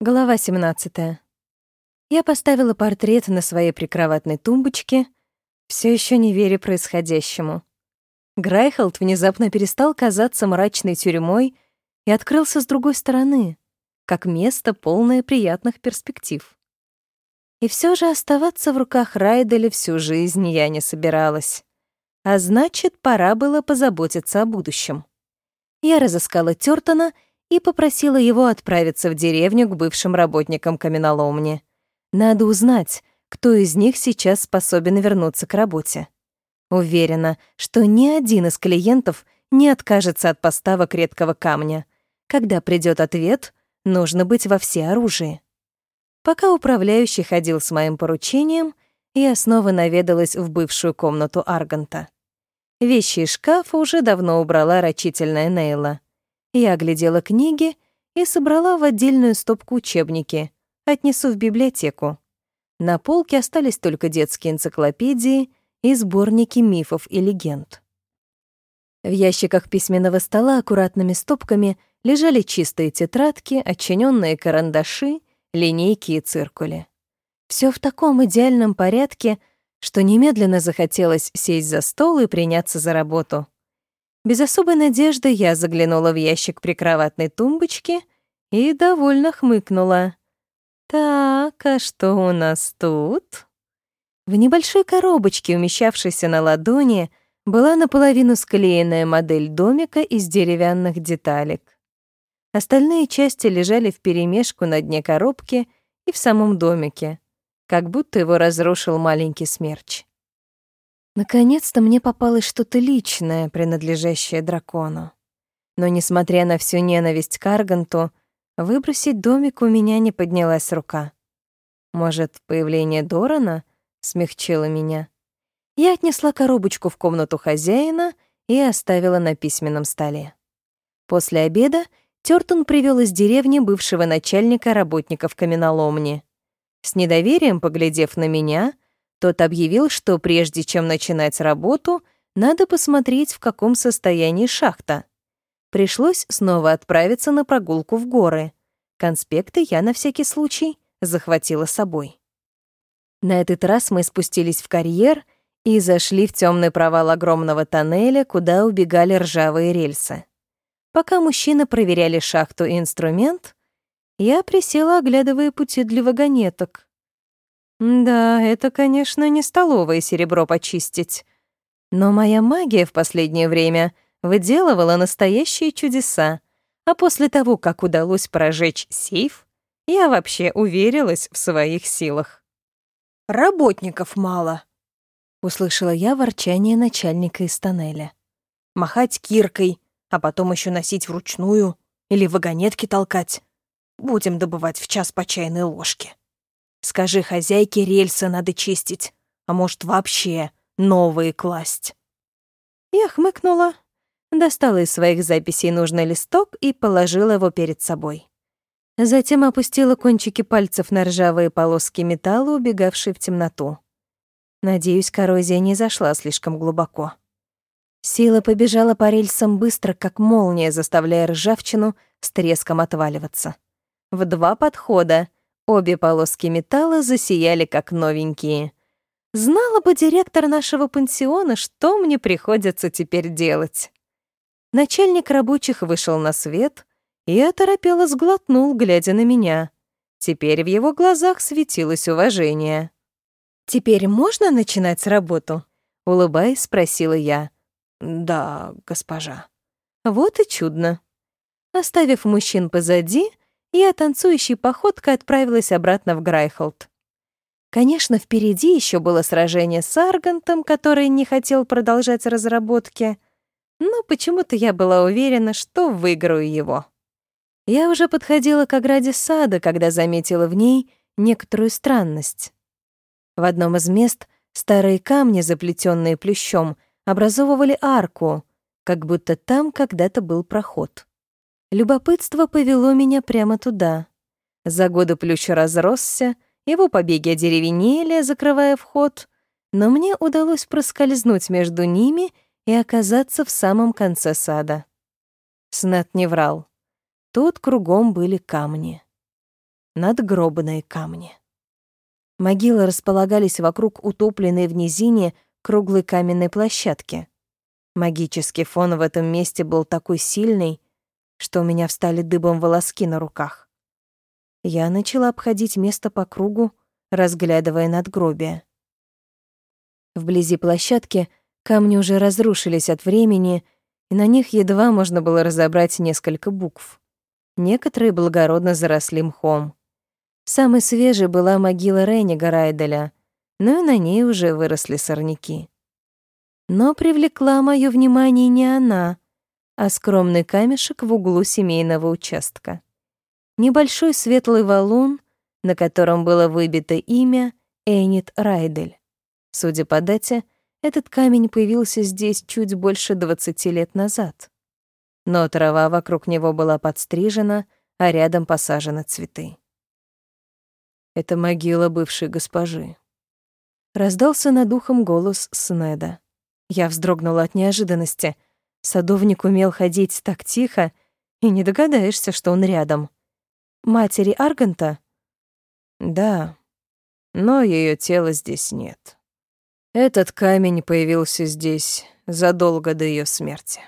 Глава 17. Я поставила портрет на своей прикроватной тумбочке, все еще не веря происходящему. Грайхолд внезапно перестал казаться мрачной тюрьмой и открылся с другой стороны, как место, полное приятных перспектив. И все же оставаться в руках Райделя всю жизнь я не собиралась. А значит, пора было позаботиться о будущем. Я разыскала Тёртона — и попросила его отправиться в деревню к бывшим работникам каменоломни. Надо узнать, кто из них сейчас способен вернуться к работе. Уверена, что ни один из клиентов не откажется от поставок редкого камня. Когда придет ответ, нужно быть во всеоружии. Пока управляющий ходил с моим поручением, я снова наведалась в бывшую комнату Арганта. Вещи из шкафа уже давно убрала рачительная Нейла. Я оглядела книги и собрала в отдельную стопку учебники. Отнесу в библиотеку. На полке остались только детские энциклопедии и сборники мифов и легенд. В ящиках письменного стола аккуратными стопками лежали чистые тетрадки, отчиненные карандаши, линейки и циркули. Все в таком идеальном порядке, что немедленно захотелось сесть за стол и приняться за работу. Без особой надежды я заглянула в ящик прикроватной тумбочки и довольно хмыкнула. «Так, а что у нас тут?» В небольшой коробочке, умещавшейся на ладони, была наполовину склеенная модель домика из деревянных деталек. Остальные части лежали вперемешку на дне коробки и в самом домике, как будто его разрушил маленький смерч. Наконец-то мне попалось что-то личное, принадлежащее дракону. Но, несмотря на всю ненависть к Арганту, выбросить домик у меня не поднялась рука. Может, появление Дорана смягчило меня? Я отнесла коробочку в комнату хозяина и оставила на письменном столе. После обеда Тёртон привёл из деревни бывшего начальника работников каменоломни. С недоверием поглядев на меня — тот объявил, что прежде чем начинать работу, надо посмотреть, в каком состоянии шахта. Пришлось снова отправиться на прогулку в горы. Конспекты я на всякий случай захватила с собой. На этот раз мы спустились в карьер и зашли в темный провал огромного тоннеля, куда убегали ржавые рельсы. Пока мужчины проверяли шахту и инструмент, я присела, оглядывая пути для вагонеток. Да, это, конечно, не столовое серебро почистить. Но моя магия в последнее время выделывала настоящие чудеса. А после того, как удалось прожечь сейф, я вообще уверилась в своих силах. «Работников мало», — услышала я ворчание начальника из тоннеля. «Махать киркой, а потом еще носить вручную или вагонетки толкать. Будем добывать в час по чайной ложке». Скажи хозяйке, рельсы надо чистить, а может, вообще новые класть. Я хмыкнула, достала из своих записей нужный листок и положила его перед собой. Затем опустила кончики пальцев на ржавые полоски металла, убегавшие в темноту. Надеюсь, коррозия не зашла слишком глубоко. Сила побежала по рельсам быстро, как молния, заставляя ржавчину с треском отваливаться. В два подхода Обе полоски металла засияли как новенькие. Знала бы директор нашего пансиона, что мне приходится теперь делать. Начальник рабочих вышел на свет и оторопело сглотнул, глядя на меня. Теперь в его глазах светилось уважение. «Теперь можно начинать работу?» — улыбаясь, спросила я. «Да, госпожа». Вот и чудно. Оставив мужчин позади, я танцующей походкой отправилась обратно в Грайхолд. Конечно, впереди еще было сражение с Аргантом, который не хотел продолжать разработки, но почему-то я была уверена, что выиграю его. Я уже подходила к ограде сада, когда заметила в ней некоторую странность. В одном из мест старые камни, заплетенные плющом, образовывали арку, как будто там когда-то был проход. Любопытство повело меня прямо туда. За годы плющ разросся, его побеги одеревенели, закрывая вход, но мне удалось проскользнуть между ними и оказаться в самом конце сада. Снат не врал. Тут кругом были камни. надгробные камни. Могилы располагались вокруг утопленной в низине круглой каменной площадки. Магический фон в этом месте был такой сильный, что у меня встали дыбом волоски на руках. Я начала обходить место по кругу, разглядывая надгробие. Вблизи площадки камни уже разрушились от времени, и на них едва можно было разобрать несколько букв. Некоторые благородно заросли мхом. Самой свежей была могила Рейнига Райделя, но и на ней уже выросли сорняки. Но привлекла моё внимание не она, а скромный камешек в углу семейного участка. Небольшой светлый валун, на котором было выбито имя Эйнит Райдель. Судя по дате, этот камень появился здесь чуть больше 20 лет назад. Но трава вокруг него была подстрижена, а рядом посажены цветы. Это могила бывшей госпожи. Раздался над ухом голос Снеда. Я вздрогнула от неожиданности. Садовник умел ходить так тихо, и не догадаешься, что он рядом. Матери Арганта? Да, но ее тела здесь нет. Этот камень появился здесь задолго до ее смерти.